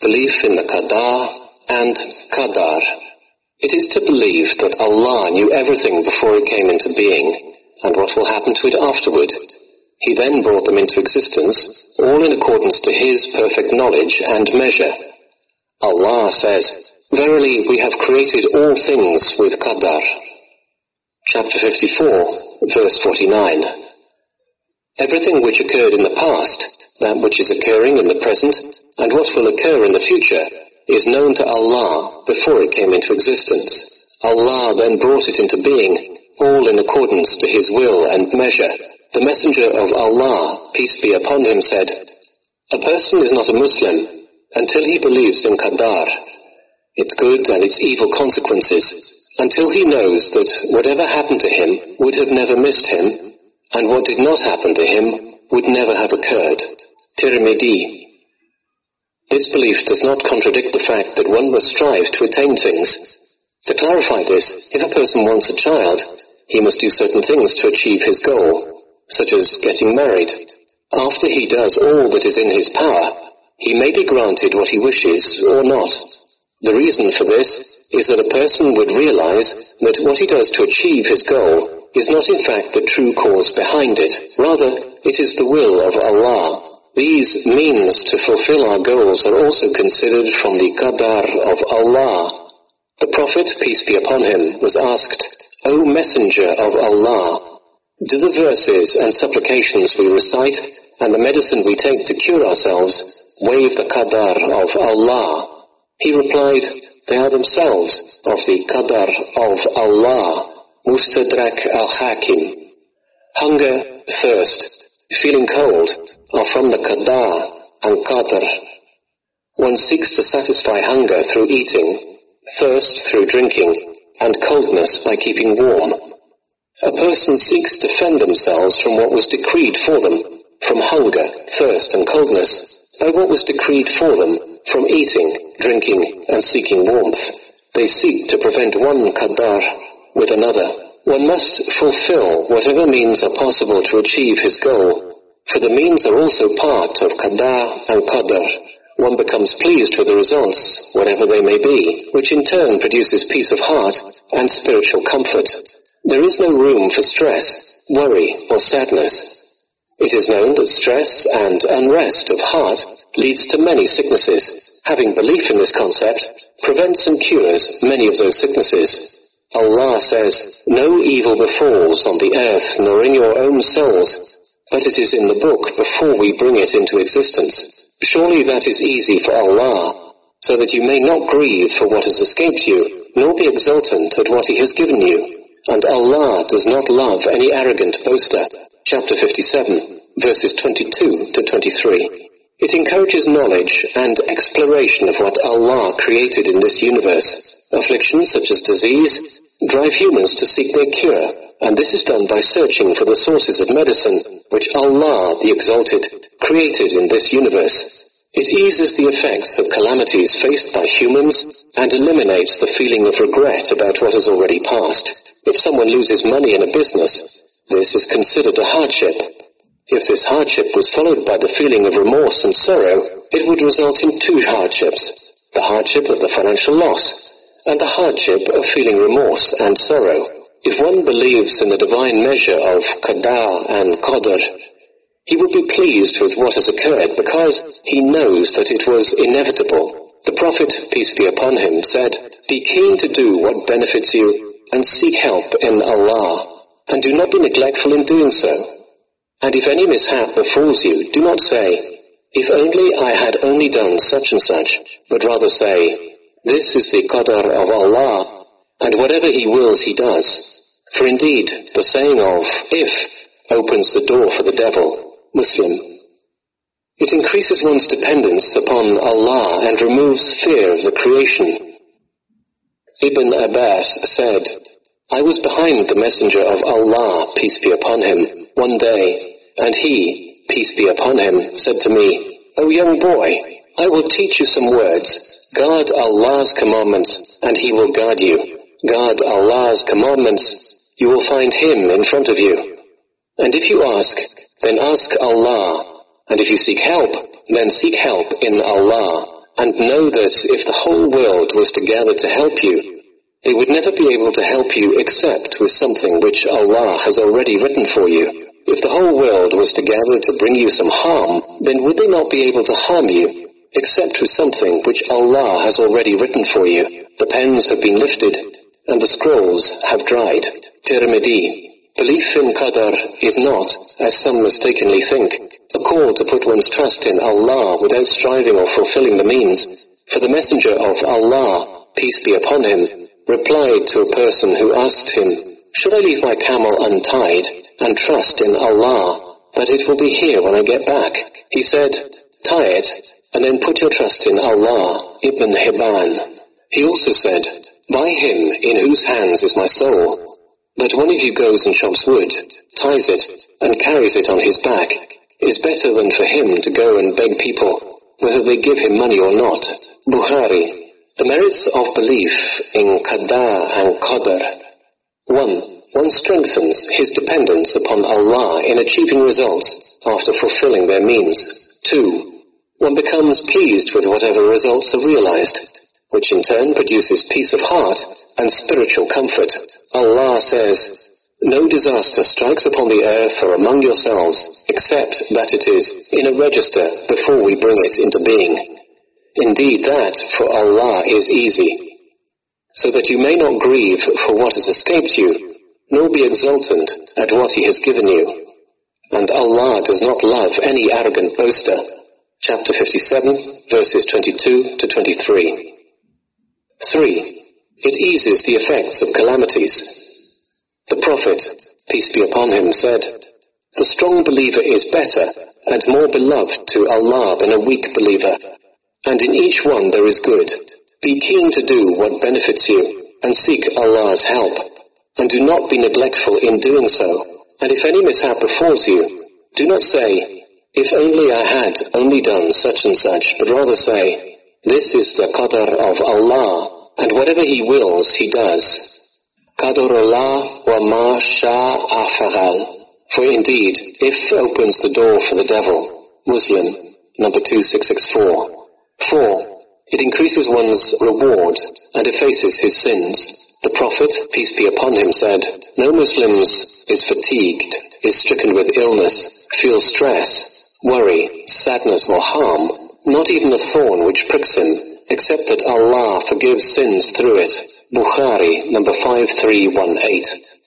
belief in the Qadar and Qadar. It is to believe that Allah knew everything before it came into being, and what will happen to it afterward. He then brought them into existence, all in accordance to His perfect knowledge and measure. Allah says, Verily we have created all things with Qadar. Chapter 54, verse 49. Everything which occurred in the past, that which is occurring in the present, and what will occur in the future, is known to Allah before it came into existence. Allah then brought it into being, all in accordance to His will and measure. The Messenger of Allah, peace be upon him, said, A person is not a Muslim until he believes in Qadar, its good and its evil consequences, until he knows that whatever happened to him would have never missed him, and what did not happen to him would never have occurred. Tirmidhi. This belief does not contradict the fact that one must strive to attain things. To clarify this, if a person wants a child, he must do certain things to achieve his goal, such as getting married. After he does all that is in his power, he may be granted what he wishes or not. The reason for this is that a person would realize that what he does to achieve his goal is not in fact the true cause behind it. Rather, it is the will of Allah. These means to fulfill our goals are also considered from the qadar of Allah. The Prophet, peace be upon him, was asked, O Messenger of Allah, do the verses and supplications we recite and the medicine we take to cure ourselves waive the qadar of Allah? He replied, they are themselves of the qadar of Allah. Mustadrak al-Hakim. Hunger, thirst, feeling cold are from the qadar and qadar. One seeks to satisfy hunger through eating, thirst through drinking, and coldness by keeping warm. A person seeks to fend themselves from what was decreed for them, from hunger, thirst, and coldness, by what was decreed for them, from eating, drinking, and seeking warmth. They seek to prevent one qadar with another. One must fulfill whatever means are possible to achieve his goal, for the means are also part of qadar and qadar. One becomes pleased with the results, whatever they may be, which in turn produces peace of heart and spiritual comfort. There is no room for stress, worry, or sadness. It is known that stress and unrest of heart leads to many sicknesses. Having belief in this concept prevents and cures many of those sicknesses. Allah says, No evil befalls on the earth nor in your own souls, but it is in the book before we bring it into existence. Surely that is easy for Allah, so that you may not grieve for what has escaped you, nor be exultant at what He has given you. And Allah does not love any arrogant boaster. Chapter 57, verses 22 to 23. It encourages knowledge and exploration of what Allah created in this universe. Afflictions such as disease drive humans to seek their cure, and this is done by searching for the sources of medicine which Allah, the Exalted, created in this universe. It eases the effects of calamities faced by humans and eliminates the feeling of regret about what has already passed. If someone loses money in a business, this is considered a hardship. If this hardship was followed by the feeling of remorse and sorrow, it would result in two hardships. The hardship of the financial loss, and the hardship of feeling remorse and sorrow. If one believes in the divine measure of qadar and qadr, he will be pleased with what has occurred because he knows that it was inevitable. The Prophet, peace be upon him, said, Be keen to do what benefits you and seek help in Allah, and do not be neglectful in doing so. And if any mishap befalls you, do not say, If only I had only done such and such, but rather say, This is the qadr of Allah, and whatever He wills He does. For indeed, the saying of if opens the door for the devil, Muslim. It increases one's dependence upon Allah and removes fear of the creation Ibn Abbas said, I was behind the Messenger of Allah, peace be upon him, one day, and he, peace be upon him, said to me, O young boy, I will teach you some words. Guard Allah's commandments, and He will guide you. Guard Allah's commandments, you will find Him in front of you. And if you ask, then ask Allah. And if you seek help, then seek help in Allah. And know that if the whole world was to gather to help you, they would never be able to help you except with something which Allah has already written for you. If the whole world was to gather to bring you some harm, then would they not be able to harm you except with something which Allah has already written for you? The pens have been lifted and the scrolls have dried. Tirmidhi. Belief in Qadar is not, as some mistakenly think, a call to put one's trust in Allah without striving or fulfilling the means. For the Messenger of Allah, peace be upon him, replied to a person who asked him, Should I leave my camel untied and trust in Allah that it will be here when I get back? He said, Tie it and then put your trust in Allah, Ibn Hibban. He also said, By him in whose hands is my soul. But one of you goes and chops wood, ties it, and carries it on his back, is better than for him to go and beg people, whether they give him money or not. Bukhari, the merits of belief in Qadar and Qadr. 1. One strengthens his dependence upon Allah in achieving results after fulfilling their means. 2. One becomes pleased with whatever results are realized, which in turn produces peace of heart and spiritual comfort. Allah says, no disaster strikes upon the earth or among yourselves, except that it is in a register before we bring it into being. Indeed, that for Allah is easy, so that you may not grieve for what has escaped you, nor be exultant at what He has given you. And Allah does not love any arrogant boaster. Chapter 57, verses 22 to 23. 3. It eases the effects of calamities. The Prophet, peace be upon him, said, The strong believer is better and more beloved to Allah than a weak believer and in each one there is good. Be keen to do what benefits you, and seek Allah's help, and do not be neglectful in doing so. And if any mishap befalls you, do not say, If only I had only done such and such, but rather say, This is the qadr of Allah, and whatever He wills, He does. Qadrullah wa ma sha'a For indeed, if opens the door for the devil, Muslim, number 2664. 4. It increases one's reward and effaces his sins. The Prophet, peace be upon him, said, No Muslim is fatigued, is stricken with illness, feels stress, worry, sadness or harm, not even a thorn which pricks him, except that Allah forgives sins through it. Bukhari, number 5318.